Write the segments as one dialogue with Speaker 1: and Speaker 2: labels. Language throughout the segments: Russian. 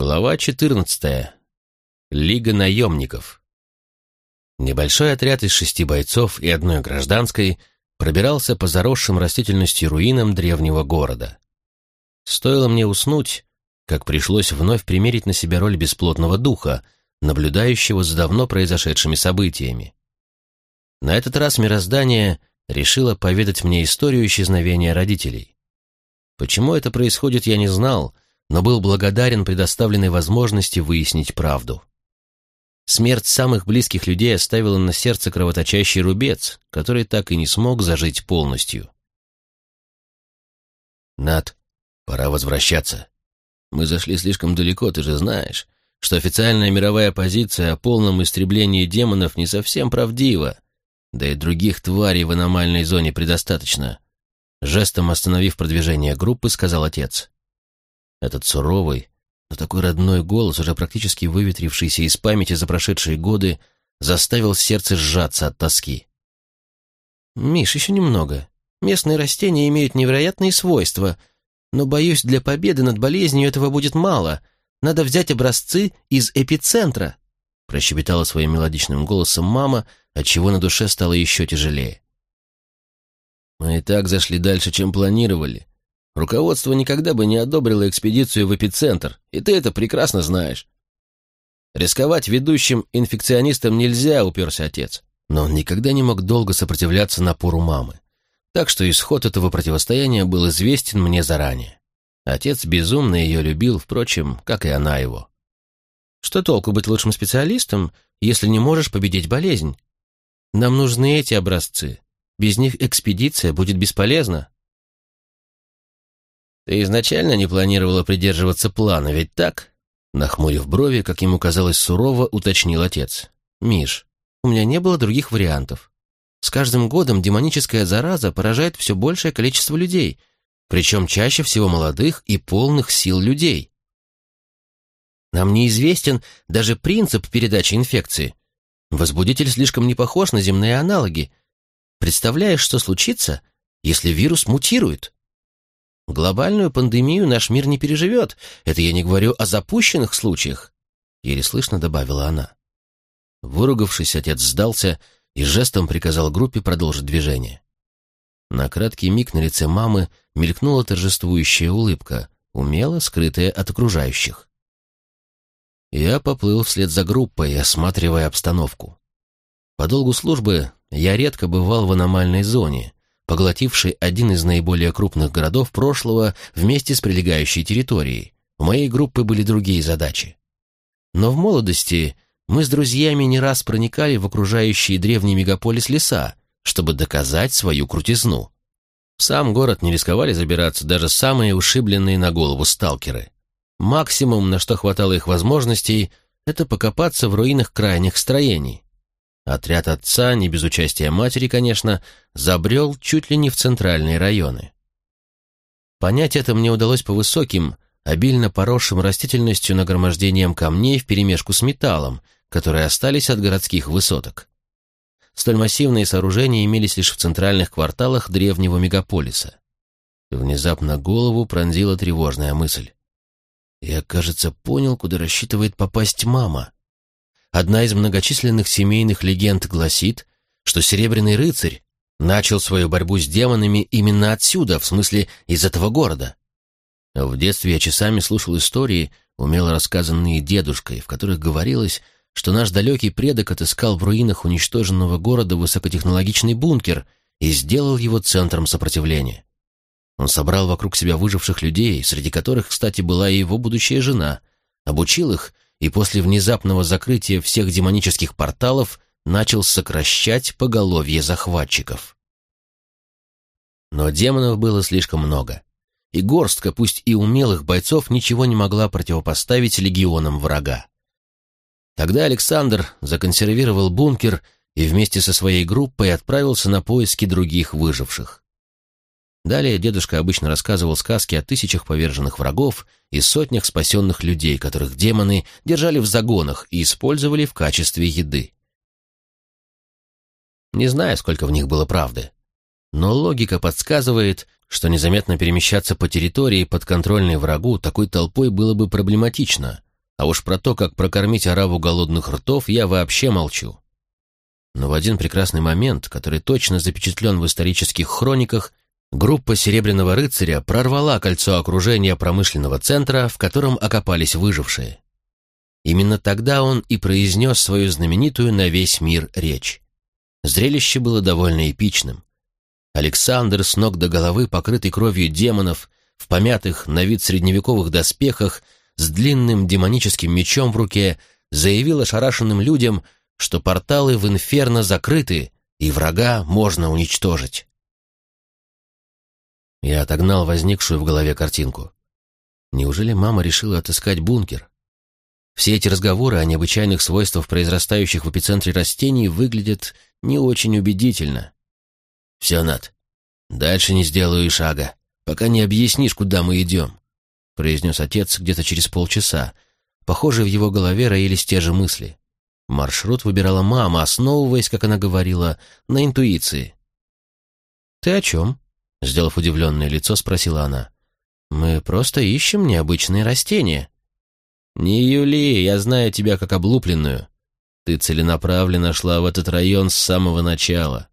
Speaker 1: Глава 14. Лига наемников. Небольшой отряд из шести бойцов и одной гражданской пробирался по заросшим растительностью руинам древнего города. Стоило мне уснуть, как пришлось вновь примерить на себя роль бесплотного духа, наблюдающего за давно произошедшими событиями. На этот раз мироздание решило поведать мне историю исчезновения родителей. Почему это происходит, я не знал — но был благодарен предоставленной возможности выяснить правду. Смерть самых близких людей оставила на сердце кровоточащий рубец, который так и не смог зажить полностью. «Над, пора возвращаться. Мы зашли слишком далеко, ты же знаешь, что официальная мировая позиция о полном истреблении демонов не совсем правдива, да и других тварей в аномальной зоне предостаточно», жестом остановив продвижение группы, сказал отец. Этот суровый, но такой родной голос, уже практически выветрившийся из памяти за прошедшие годы, заставил сердце сжаться от тоски. «Миш, еще немного. Местные растения имеют невероятные свойства, но, боюсь, для победы над болезнью этого будет мало. Надо взять образцы из эпицентра», прощебетала своим мелодичным голосом мама, отчего на душе стало еще тяжелее. «Мы и так зашли дальше, чем планировали. Руководство никогда бы не одобрило экспедицию в эпицентр, и ты это прекрасно знаешь. Рисковать ведущим инфекционистам нельзя, уперся отец. Но он никогда не мог долго сопротивляться напору мамы. Так что исход этого противостояния был известен мне заранее. Отец безумно ее любил, впрочем, как и она его. Что толку быть лучшим специалистом, если не можешь победить болезнь? Нам нужны эти образцы. Без них экспедиция будет бесполезна. «Ты изначально не планировала придерживаться плана, ведь так?» Нахмурив брови, как ему казалось сурово, уточнил отец. «Миш, у меня не было других вариантов. С каждым годом демоническая зараза поражает все большее количество людей, причем чаще всего молодых и полных сил людей. Нам неизвестен даже принцип передачи инфекции. Возбудитель слишком не похож на земные аналоги. Представляешь, что случится, если вирус мутирует?» Глобальную пандемию наш мир не переживет. Это я не говорю о запущенных случаях. Еле слышно добавила она. Выругавшись, отец сдался и жестом приказал группе продолжить движение. На краткий миг на лице мамы мелькнула торжествующая улыбка, умело скрытая от окружающих. Я поплыл вслед за группой, осматривая обстановку. По долгу службы я редко бывал в аномальной зоне, поглотивший один из наиболее крупных городов прошлого вместе с прилегающей территорией. У моей группы были другие задачи. Но в молодости мы с друзьями не раз проникали в окружающие древний мегаполис леса, чтобы доказать свою крутизну. В сам город не рисковали забираться даже самые ушибленные на голову сталкеры. Максимум, на что хватало их возможностей, это покопаться в руинах крайних строений. Отряд отца, не без участия матери, конечно, забрел чуть ли не в центральные районы. Понять это мне удалось по высоким, обильно поросшим растительностью нагромождением камней вперемешку с металлом, которые остались от городских высоток. Столь массивные сооружения имелись лишь в центральных кварталах древнего мегаполиса. Внезапно голову пронзила тревожная мысль. Я, кажется, понял, куда рассчитывает попасть мама. Одна из многочисленных семейных легенд гласит, что Серебряный рыцарь начал свою борьбу с демонами именно отсюда, в смысле из этого города. В детстве я часами слушал истории, умело рассказанные дедушкой, в которых говорилось, что наш далекий предок отыскал в руинах уничтоженного города высокотехнологичный бункер и сделал его центром сопротивления. Он собрал вокруг себя выживших людей, среди которых, кстати, была и его будущая жена, обучил их и после внезапного закрытия всех демонических порталов начал сокращать поголовье захватчиков. Но демонов было слишком много, и горстка, пусть и умелых бойцов, ничего не могла противопоставить легионам врага. Тогда Александр законсервировал бункер и вместе со своей группой отправился на поиски других выживших. Далее дедушка обычно рассказывал сказки о тысячах поверженных врагов и сотнях спасенных людей, которых демоны держали в загонах и использовали в качестве еды. Не знаю, сколько в них было правды, но логика подсказывает, что незаметно перемещаться по территории, подконтрольной врагу, такой толпой было бы проблематично, А уж про то, как прокормить ораву голодных ртов, я вообще молчу. Но в один прекрасный момент, который точно запечатлен в исторических хрониках, группа «Серебряного рыцаря» прорвала кольцо окружения промышленного центра, в котором окопались выжившие. Именно тогда он и произнес свою знаменитую на весь мир речь. Зрелище было довольно эпичным. Александр с ног до головы, покрытый кровью демонов, в помятых на вид средневековых доспехах, с длинным демоническим мечом в руке заявил ошарашенным людям, что порталы в инферно закрыты и врага можно уничтожить. Я отогнал возникшую в голове картинку. Неужели мама решила отыскать бункер? Все эти разговоры о необычайных свойствах произрастающих в эпицентре растений выглядят не очень убедительно. «Все, Над, дальше не сделаю и шага, пока не объяснишь, куда мы идем произнес отец где-то через полчаса. Похоже, в его голове роились те же мысли. Маршрут выбирала мама, основываясь, как она говорила, на интуиции. «Ты о чем?» — сделав удивленное лицо, спросила она. «Мы просто ищем необычные растения». «Не Юли, я знаю тебя как облупленную. Ты целенаправленно шла в этот район с самого начала.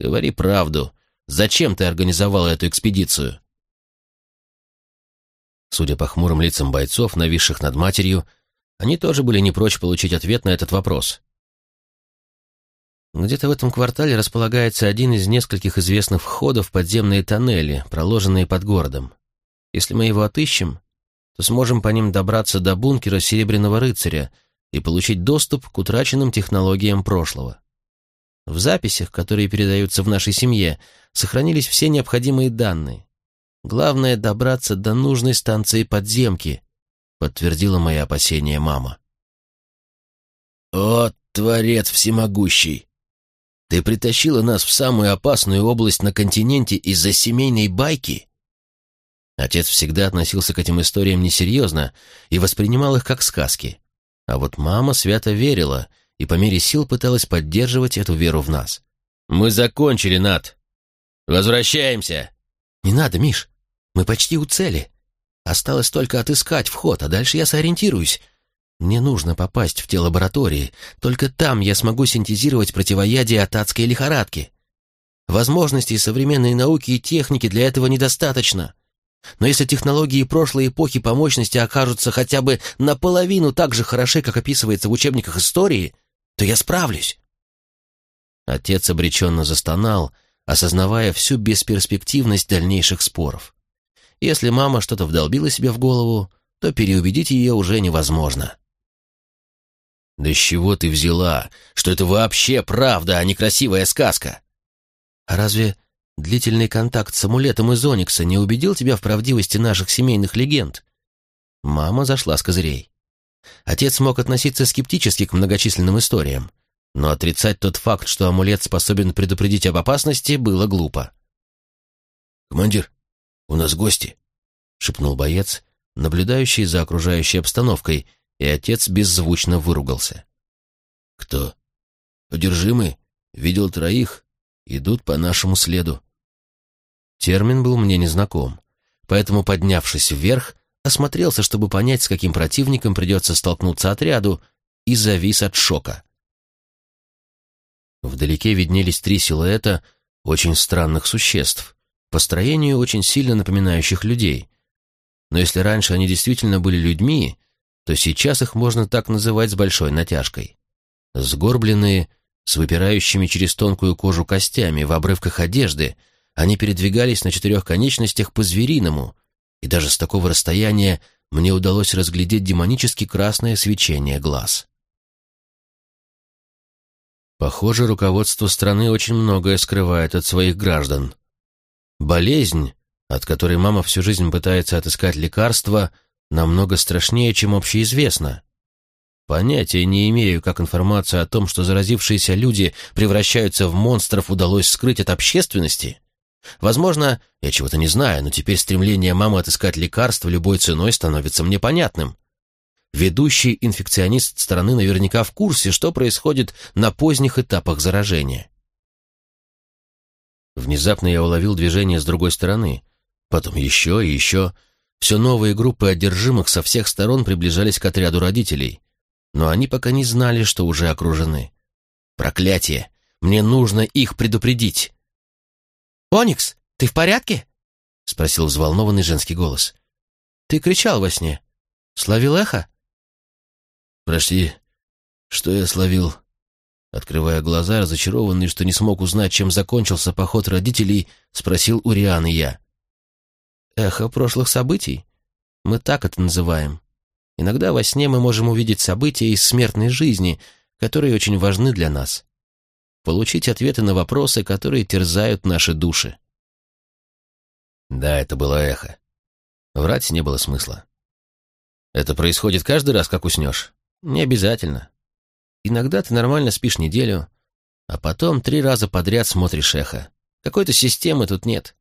Speaker 1: Говори правду. Зачем ты организовала эту экспедицию?» Судя по хмурым лицам бойцов, нависших над матерью, они тоже были не прочь получить ответ на этот вопрос. Где-то в этом квартале располагается один из нескольких известных входов в подземные тоннели, проложенные под городом. Если мы его отыщем, то сможем по ним добраться до бункера Серебряного рыцаря и получить доступ к утраченным технологиям прошлого. В записях, которые передаются в нашей семье, сохранились все необходимые данные. Главное — добраться до нужной станции подземки», — подтвердила мои опасения мама. «О, Творец всемогущий! Ты притащила нас в самую опасную область на континенте из-за семейной байки?» Отец всегда относился к этим историям несерьезно и воспринимал их как сказки. А вот мама свято верила и по мере сил пыталась поддерживать эту веру в нас. «Мы закончили, Над! Возвращаемся!» «Не надо, Миш! Мы почти у цели. Осталось только отыскать вход, а дальше я сориентируюсь. Мне нужно попасть в те лаборатории. Только там я смогу синтезировать противоядие от адской лихорадки. Возможностей современной науки и техники для этого недостаточно. Но если технологии прошлой эпохи по мощности окажутся хотя бы наполовину так же хороши, как описывается в учебниках истории, то я справлюсь. Отец обреченно застонал, осознавая всю бесперспективность дальнейших споров. Если мама что-то вдолбила себе в голову, то переубедить ее уже невозможно. «Да с чего ты взяла, что это вообще правда, а не красивая сказка?» «А разве длительный контакт с амулетом из Оникса не убедил тебя в правдивости наших семейных легенд?» Мама зашла с козырей. Отец мог относиться скептически к многочисленным историям, но отрицать тот факт, что амулет способен предупредить об опасности, было глупо. «Командир, «У нас гости», — шепнул боец, наблюдающий за окружающей обстановкой, и отец беззвучно выругался. «Кто?» «Одержимый. Видел троих. Идут по нашему следу». Термин был мне незнаком, поэтому, поднявшись вверх, осмотрелся, чтобы понять, с каким противником придется столкнуться отряду, и завис от шока. Вдалеке виднелись три силуэта очень странных существ, по строению очень сильно напоминающих людей. Но если раньше они действительно были людьми, то сейчас их можно так называть с большой натяжкой. Сгорбленные, с выпирающими через тонкую кожу костями в обрывках одежды, они передвигались на четырех конечностях по-звериному, и даже с такого расстояния мне удалось разглядеть демонически красное свечение глаз. Похоже, руководство страны очень многое скрывает от своих граждан. Болезнь, от которой мама всю жизнь пытается отыскать лекарство, намного страшнее, чем общеизвестно. Понятия не имею, как информацию о том, что заразившиеся люди превращаются в монстров, удалось скрыть от общественности. Возможно, я чего-то не знаю, но теперь стремление мамы отыскать лекарство любой ценой становится мне понятным. Ведущий инфекционист страны наверняка в курсе, что происходит на поздних этапах заражения. Внезапно я уловил движение с другой стороны, потом еще и еще. Все новые группы одержимых со всех сторон приближались к отряду родителей, но они пока не знали, что уже окружены. Проклятие! Мне нужно их предупредить.
Speaker 2: «Оникс, ты в порядке?»
Speaker 1: — спросил взволнованный женский голос.
Speaker 2: «Ты кричал во сне. Словил эхо?»
Speaker 1: «Прости, что я словил?» Открывая глаза, разочарованный, что не смог узнать, чем закончился поход родителей, спросил у Рианы я.
Speaker 2: «Эхо прошлых событий? Мы так это называем. Иногда во сне мы можем увидеть события из смертной жизни, которые очень важны для нас. Получить ответы на вопросы, которые терзают наши души».
Speaker 1: Да, это было эхо. Врать не было смысла. Это происходит каждый раз, как уснешь?
Speaker 2: Не обязательно. Иногда ты нормально спишь неделю, а потом три раза подряд смотришь эхо. Какой-то системы тут нет.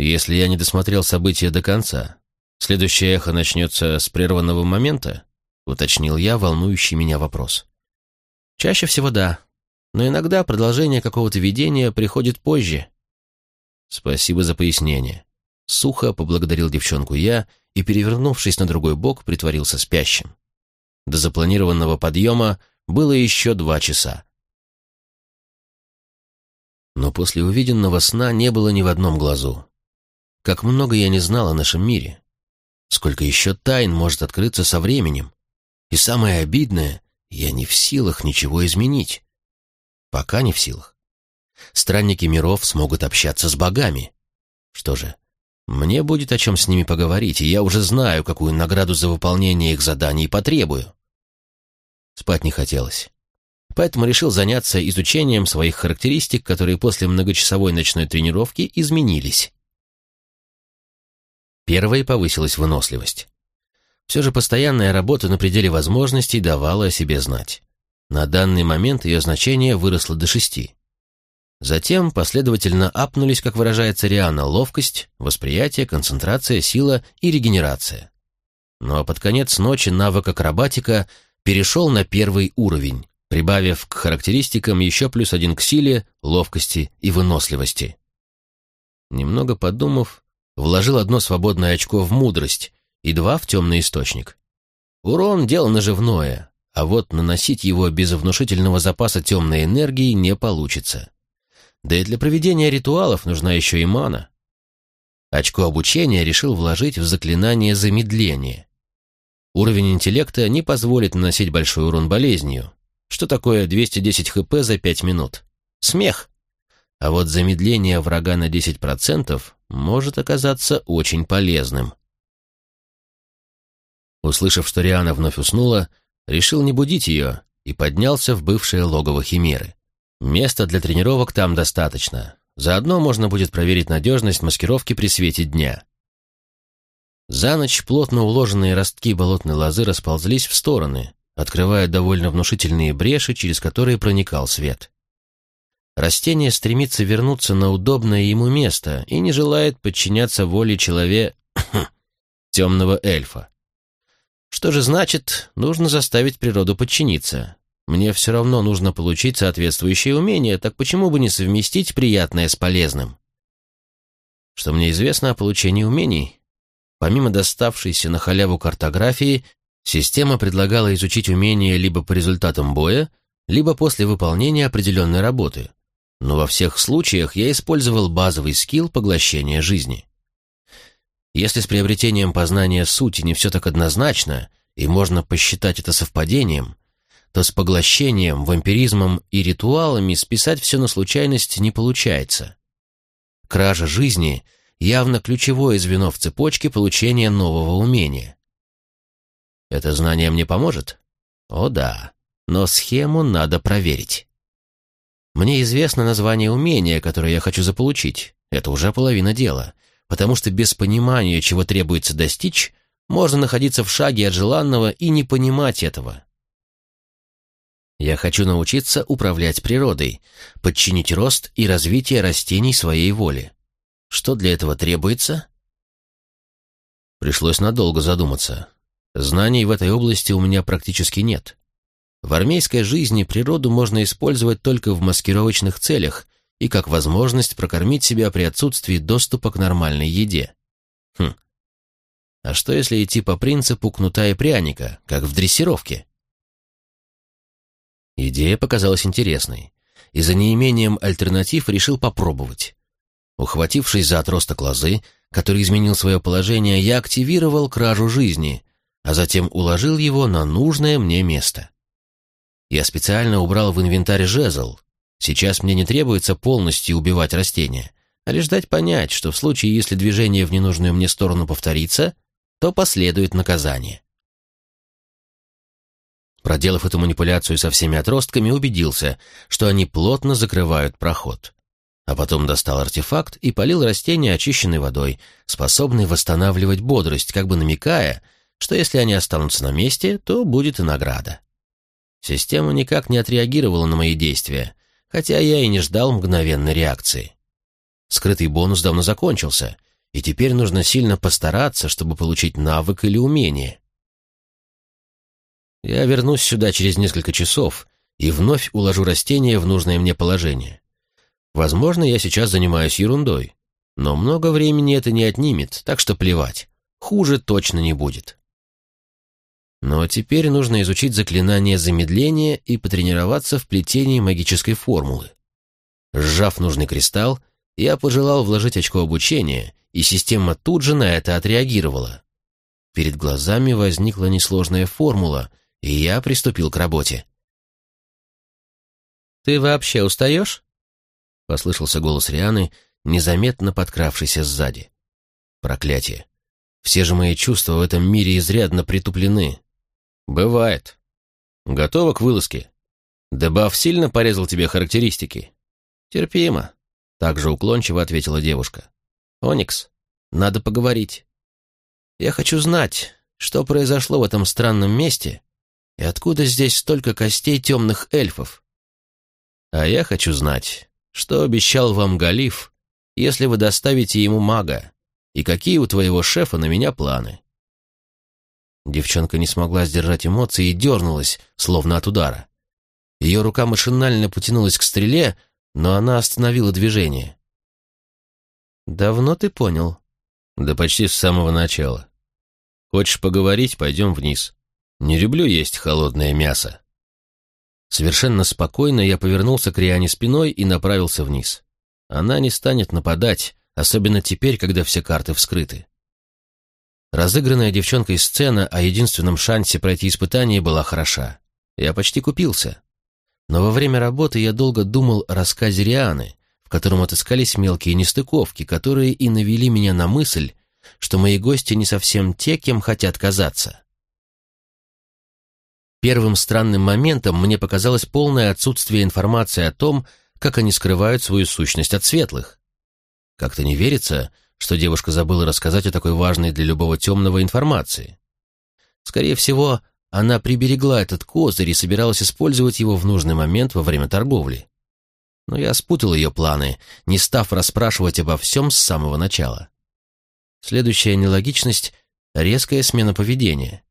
Speaker 1: Если я не досмотрел события до конца, следующее эхо начнется с прерванного момента, уточнил я волнующий меня вопрос.
Speaker 2: Чаще всего да, но иногда продолжение какого-то видения приходит позже.
Speaker 1: Спасибо за пояснение. Сухо поблагодарил девчонку я и, перевернувшись на другой бок, притворился спящим. До запланированного подъема было еще два часа. Но после увиденного сна не было ни в одном глазу. Как много я не знал о нашем мире. Сколько еще тайн может открыться со временем. И самое обидное, я не в силах ничего изменить. Пока не в силах. Странники миров смогут общаться с богами. Что же, мне будет о чем с ними поговорить, и я уже знаю, какую награду за выполнение их заданий потребую. Спать не хотелось. Поэтому решил заняться изучением своих характеристик, которые после многочасовой ночной тренировки изменились. Первой повысилась выносливость. Все же постоянная работа на пределе возможностей давала о себе знать. На данный момент ее значение выросло до шести. Затем последовательно апнулись, как выражается Риана, ловкость, восприятие, концентрация, сила и регенерация. Ну а под конец ночи навык акробатика перешел на первый уровень, прибавив к характеристикам еще плюс один к силе, ловкости и выносливости. Немного подумав, вложил одно свободное очко в мудрость и два в темный источник. Урон — дело наживное, а вот наносить его без внушительного запаса темной энергии не получится. Да и для проведения ритуалов нужна еще и мана. Очко обучения решил вложить в заклинание замедления. Уровень интеллекта не позволит наносить большой урон болезнью. Что такое 210 хп за 5 минут? Смех. А вот замедление врага на 10% может оказаться очень полезным. Услышав, что Риана вновь уснула, решил не будить ее и поднялся в бывшее логово Химеры. Места для тренировок там достаточно. Заодно можно будет проверить надежность маскировки при свете дня. За ночь плотно уложенные ростки болотной лозы расползлись в стороны, открывая довольно внушительные бреши, через которые проникал свет. Растение стремится вернуться на удобное ему место и не желает подчиняться воле человека темного эльфа. Что же значит, нужно заставить природу подчиниться, мне все равно нужно получить соответствующие умения, так почему бы не совместить приятное с полезным? Что мне известно о получении умений? Помимо доставшейся на халяву картографии, система предлагала изучить умения либо по результатам боя, либо после выполнения определенной работы. Но во всех случаях я использовал базовый скилл поглощения жизни. Если с приобретением познания сути не все так однозначно, и можно посчитать это совпадением, то с поглощением, вампиризмом и ритуалами списать все на случайность не получается. Кража жизни явно ключевое звено в цепочке получения нового умения. Это знание мне поможет? О да, но схему надо проверить. Мне известно название умения, которое я хочу заполучить. Это уже половина дела, потому что без понимания, чего требуется достичь, можно находиться в шаге от желанного и не понимать этого. Я хочу научиться управлять природой, подчинить рост и развитие растений своей воле. Что для этого требуется? Пришлось надолго задуматься. Знаний в этой области у меня практически нет. В армейской жизни природу можно использовать только в маскировочных целях и как возможность прокормить себя при отсутствии доступа к нормальной еде. Хм. А что, если идти по принципу кнута и пряника, как в дрессировке? Идея показалась интересной, и за неимением альтернатив решил попробовать. Ухватившись за отросток лозы, который изменил свое положение, я активировал кражу жизни, а затем уложил его на нужное мне место. Я специально убрал в инвентарь жезл. Сейчас мне не требуется полностью убивать растения, а лишь дать понять, что в случае, если движение в ненужную мне сторону повторится, то последует наказание. Проделав эту манипуляцию со всеми отростками, убедился, что они плотно закрывают проход. А потом достал артефакт и полил растения очищенной водой, способной восстанавливать бодрость, как бы намекая, что если они останутся на месте, то будет и награда. Система никак не отреагировала на мои действия, хотя я и не ждал мгновенной реакции. Скрытый бонус давно закончился, и теперь нужно сильно постараться, чтобы получить навык или умение. Я вернусь сюда через несколько часов и вновь уложу растение в нужное мне положение. Возможно, я сейчас занимаюсь ерундой, но много времени это не отнимет, так что плевать. Хуже точно не будет. Но теперь нужно изучить заклинание замедления и потренироваться в плетении магической формулы. Сжав нужный кристалл, я пожелал вложить очко обучения, и система тут же на это отреагировала. Перед глазами возникла несложная формула, и я приступил к работе. «Ты вообще устаешь?» — послышался голос Рианы, незаметно подкравшийся сзади. «Проклятие! Все же мои чувства в этом мире изрядно притуплены. «Бывает. Готова к вылазке? Дебаф сильно порезал тебе характеристики?» «Терпимо», — также уклончиво ответила девушка. «Оникс, надо поговорить. Я хочу знать, что произошло в этом странном месте и откуда здесь столько костей темных эльфов. А я хочу знать, что обещал вам Галиф, если вы доставите ему мага, и какие у твоего шефа на меня планы. Девчонка не смогла сдержать эмоции и дернулась, словно от удара. Ее рука машинально потянулась к стреле, но она остановила движение. «Давно ты понял?» «Да почти с самого начала. Хочешь поговорить, пойдем вниз. Не люблю есть холодное мясо». Совершенно спокойно я повернулся к Риане спиной и направился вниз. Она не станет нападать, особенно теперь, когда все карты вскрыты. Разыгранная девчонкой сцена о единственном шансе пройти испытание была хороша. Я почти купился. Но во время работы я долго думал о рассказе Рианы, в котором отыскались мелкие нестыковки, которые и навели меня на мысль, что мои гости не совсем те, кем хотят казаться. Первым странным моментом мне показалось полное отсутствие информации о том, как они скрывают свою сущность от светлых. Как-то не верится, что девушка забыла рассказать о такой важной для любого темного информации. Скорее всего, она приберегла этот козырь и собиралась использовать его в нужный момент во время торговли. Но я спутал ее планы, не став расспрашивать обо всем с самого начала. Следующая нелогичность — резкая смена поведения.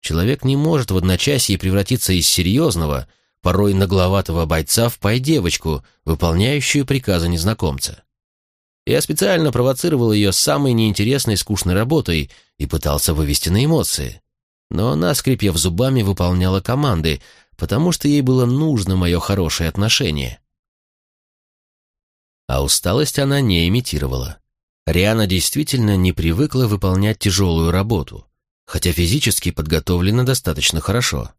Speaker 1: Человек не может в одночасье превратиться из серьезного, порой нагловатого бойца в пай-девочку, выполняющую приказы незнакомца. Я специально провоцировал ее самой неинтересной скучной работой и пытался вывести на эмоции. Но она, скрипев зубами, выполняла команды, потому что ей было нужно мое хорошее отношение. А усталость она не имитировала. Риана действительно не привыкла выполнять тяжелую работу, хотя физически подготовлена достаточно хорошо.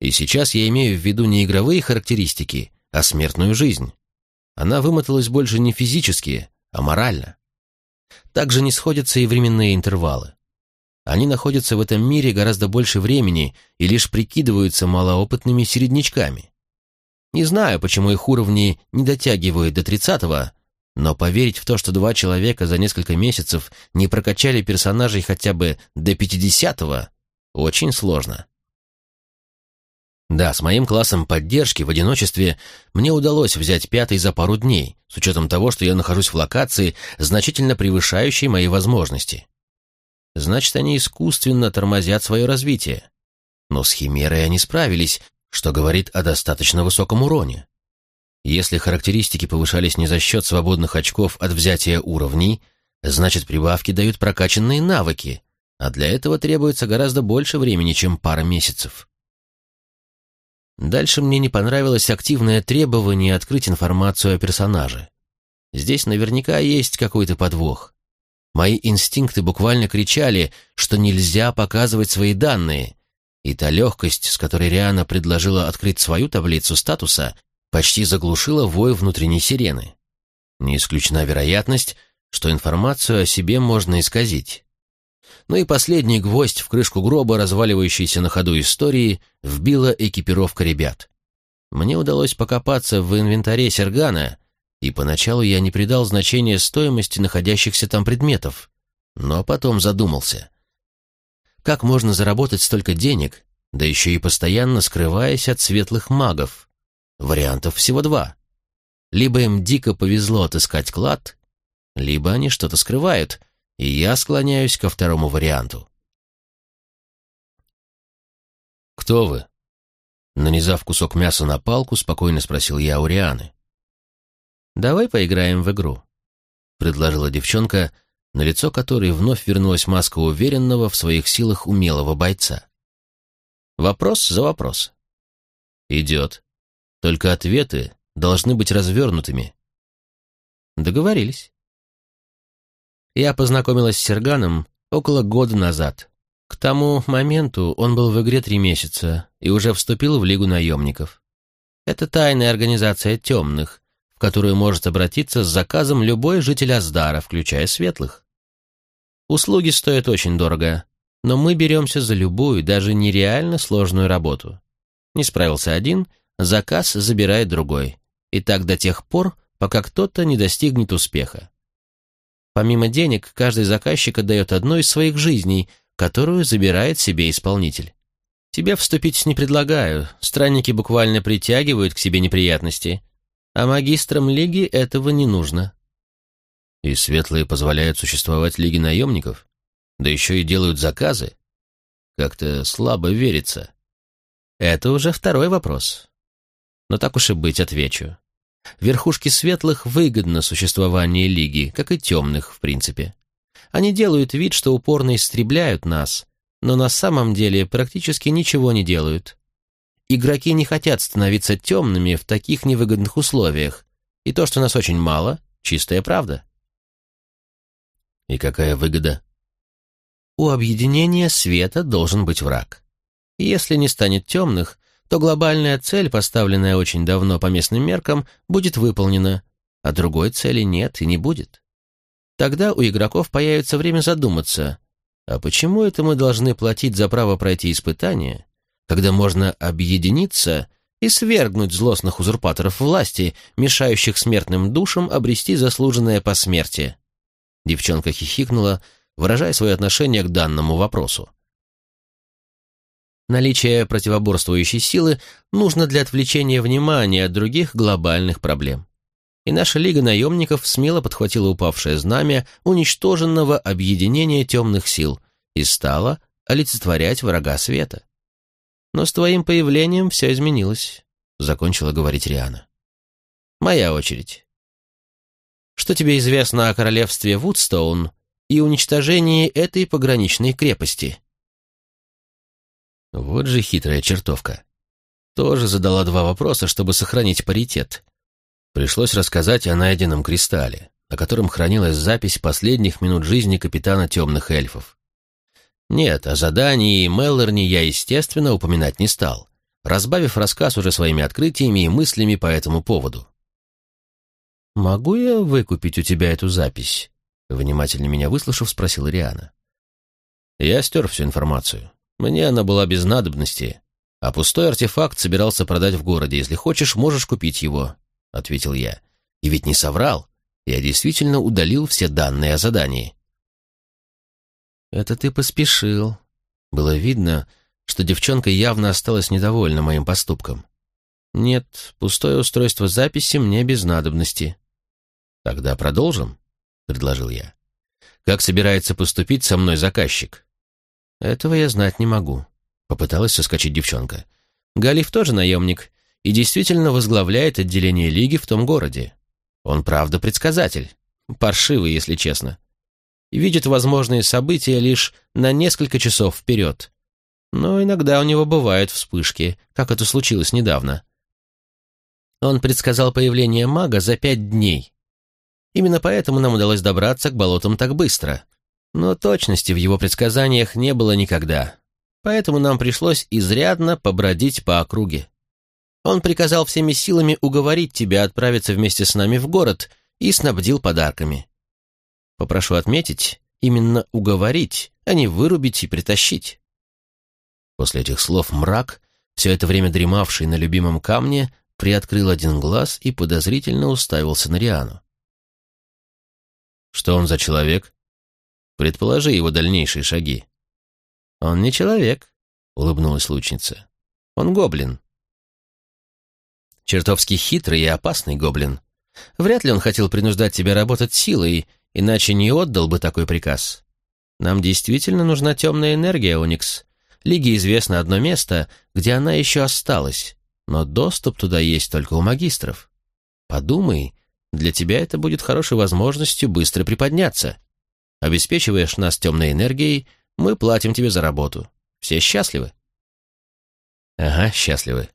Speaker 1: И сейчас я имею в виду не игровые характеристики, а смертную жизнь. Она вымоталась больше не физически, а морально. Также не сходятся и временные интервалы. Они находятся в этом мире гораздо больше времени и лишь прикидываются малоопытными середнячками. Не знаю, почему их уровни не дотягивают до тридцатого, но поверить в то, что два человека за несколько месяцев не прокачали персонажей хотя бы до пятидесятого, очень сложно. Да, с моим классом поддержки в одиночестве мне удалось взять пятый за пару дней, с учетом того, что я нахожусь в локации, значительно превышающей мои возможности. Значит, они искусственно тормозят свое развитие. Но с Химерой они справились, что говорит о достаточно высоком уроне. Если характеристики повышались не за счет свободных очков от взятия уровней, Значит, прибавки дают прокачанные навыки, а для этого требуется гораздо больше времени, чем пара месяцев. Дальше мне не понравилось активное требование открыть информацию о персонаже. Здесь наверняка есть какой-то подвох. Мои инстинкты буквально кричали, что нельзя показывать свои данные, и та легкость, с которой Риана предложила открыть свою таблицу статуса, почти заглушила вой внутренней сирены. Не исключена вероятность, что информацию о себе можно исказить. Ну и последний гвоздь в крышку гроба, разваливающейся на ходу истории, вбила экипировка ребят. Мне удалось покопаться в инвентаре Сергана, и поначалу я не придал значения стоимости находящихся там предметов, но потом задумался. Как можно заработать столько денег, да еще и постоянно скрываясь от светлых магов? Вариантов всего два. Либо им дико повезло отыскать клад, либо они что-то скрывают, и я склоняюсь ко второму варианту. «Кто вы?» Нанизав кусок мяса на палку, спокойно спросил я у Рианы. «Давай поиграем в игру», — предложила девчонка, на лицо которой вновь вернулась маска уверенного в своих силах умелого бойца. Вопрос за вопрос. «Идет. Только ответы должны быть развернутыми». Договорились. Я познакомилась с Серганом около года назад. К тому моменту он был в игре три месяца и уже вступил в Лигу наемников. Это тайная организация темных, в которую может обратиться с заказом любой житель Аздара, включая светлых. Услуги стоят очень дорого, но мы беремся за любую, даже нереально сложную работу. Не справился один, заказ забирает другой. И так до тех пор, пока кто-то не достигнет успеха. Помимо денег, каждый заказчик отдает одну из своих жизней, которую забирает себе исполнитель. Тебе вступить не предлагаю, странники буквально притягивают к себе неприятности, а магистрам лиги этого не нужно. И светлые позволяют существовать лиге наемников? Да еще и делают заказы? Как-то слабо верится. Это уже второй вопрос. Но так уж и быть, отвечу. Верхушке светлых выгодно существование Лиги, как и темных, в принципе. Они делают вид, что упорно истребляют нас, но на самом деле практически ничего не делают. Игроки не хотят становиться темными в таких невыгодных условиях, и то, что нас очень мало, чистая правда. И какая выгода? У объединения света должен быть враг. Если не станет темных, то глобальная цель, поставленная очень давно по местным меркам, будет выполнена, а другой цели нет и не будет. Тогда у игроков появится время задуматься, а почему это мы должны платить за право пройти испытание, когда можно объединиться и свергнуть злостных узурпаторов власти, мешающих смертным душам обрести заслуженное посмертие? Девчонка хихикнула, выражая свое отношение к данному вопросу. Наличие противоборствующей силы нужно для отвлечения внимания от других глобальных проблем. И наша Лига наемников смело подхватила упавшее знамя уничтоженного объединения темных сил и стала олицетворять врага света. Но с твоим появлением все изменилось, закончила говорить Риана. Моя очередь. Что тебе известно о королевстве Вудстоун и уничтожении этой пограничной крепости? Вот же хитрая чертовка. Тоже задала два вопроса, чтобы сохранить паритет. Пришлось рассказать о найденном кристалле, на котором хранилась запись последних минут жизни капитана темных эльфов. Нет, о задании Меллорни я, естественно, упоминать не стал, разбавив рассказ уже своими открытиями и мыслями по этому поводу. «Могу я выкупить у тебя эту запись?» Внимательно меня выслушав, спросил Риана. Я стер всю информацию. Мне она была без надобности, а пустой артефакт собирался продать в городе. Если хочешь, можешь купить его», — ответил я. И ведь не соврал. Я действительно удалил все данные о задании. «Это ты поспешил». Было видно, что девчонка явно осталась недовольна моим поступком. «Нет, пустое устройство записи мне без надобности». «Тогда продолжим», — предложил я. «Как собирается поступить со мной заказчик?» «Этого я знать не могу», — попыталась соскочить девчонка. «Галиф тоже наемник и действительно возглавляет отделение Лиги в том городе. Он, правда, предсказатель. Паршивый, если честно. и видит возможные события лишь на несколько часов вперед. Но иногда у него бывают вспышки, как это случилось недавно. Он предсказал появление мага за пять дней. Именно поэтому нам удалось добраться к болотам так быстро. Но точности в его предсказаниях не было никогда. Поэтому нам пришлось изрядно побродить по округе. Он приказал всеми силами уговорить тебя отправиться вместе с нами в город и снабдил подарками. Попрошу отметить, именно уговорить, а не вырубить и притащить. После этих слов мрак, все это время дремавший на любимом камне, приоткрыл один глаз и подозрительно уставился на Риану. Что он за человек? Предположи его дальнейшие шаги. Он не человек, улыбнулась лучница. Он гоблин. Чертовски хитрый и опасный гоблин. Вряд ли он хотел принуждать тебя работать силой, иначе не отдал бы такой приказ. Нам действительно нужна темная энергия, Оникс. Лиге известно одно место, где она еще осталась, но доступ туда есть только у магистров. Подумай, для тебя это будет хорошей возможностью быстро приподняться. Обеспечиваешь нас темной энергией, мы платим тебе за работу. Все счастливы? Ага, счастливы.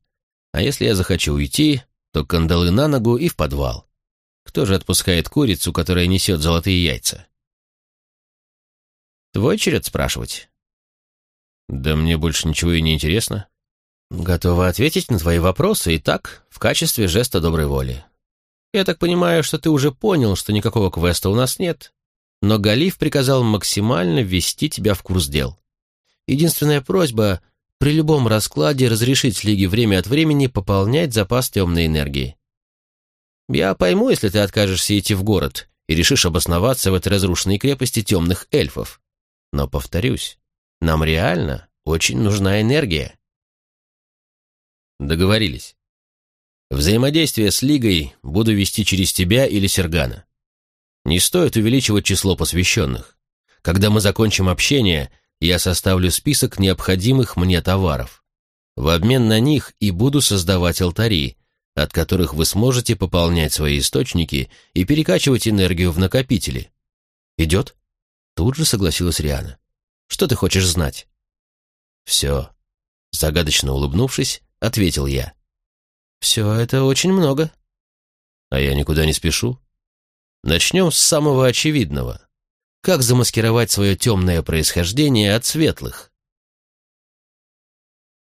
Speaker 1: А если я захочу уйти, то кандалы на ногу и в подвал. Кто же отпускает курицу, которая несет золотые яйца? Твой черед спрашивать. Да мне больше ничего и не интересно. Готова ответить на твои вопросы и так, в качестве жеста доброй воли. Я так понимаю, что ты уже понял, что никакого квеста у нас нет, но Галиф приказал максимально ввести тебя в курс дел. Единственная просьба — при любом раскладе разрешить Лиге время от времени пополнять запас темной энергии. Я пойму, если ты откажешься идти в город и решишь обосноваться в этой разрушенной крепости темных эльфов. Но, повторюсь, нам реально очень нужна энергия. Договорились. Взаимодействие с Лигой буду вести через тебя или Сергана. Не стоит увеличивать число посвященных. Когда мы закончим общение, я составлю список необходимых мне товаров. В обмен на них и буду создавать алтари, от которых вы сможете пополнять свои источники и перекачивать энергию в накопители. Идет? Тут же согласилась Риана. Что ты хочешь знать? Все. Загадочно улыбнувшись, ответил я. Все это очень много. А я никуда не спешу. Начнем с самого очевидного. Как замаскировать свое темное происхождение от светлых?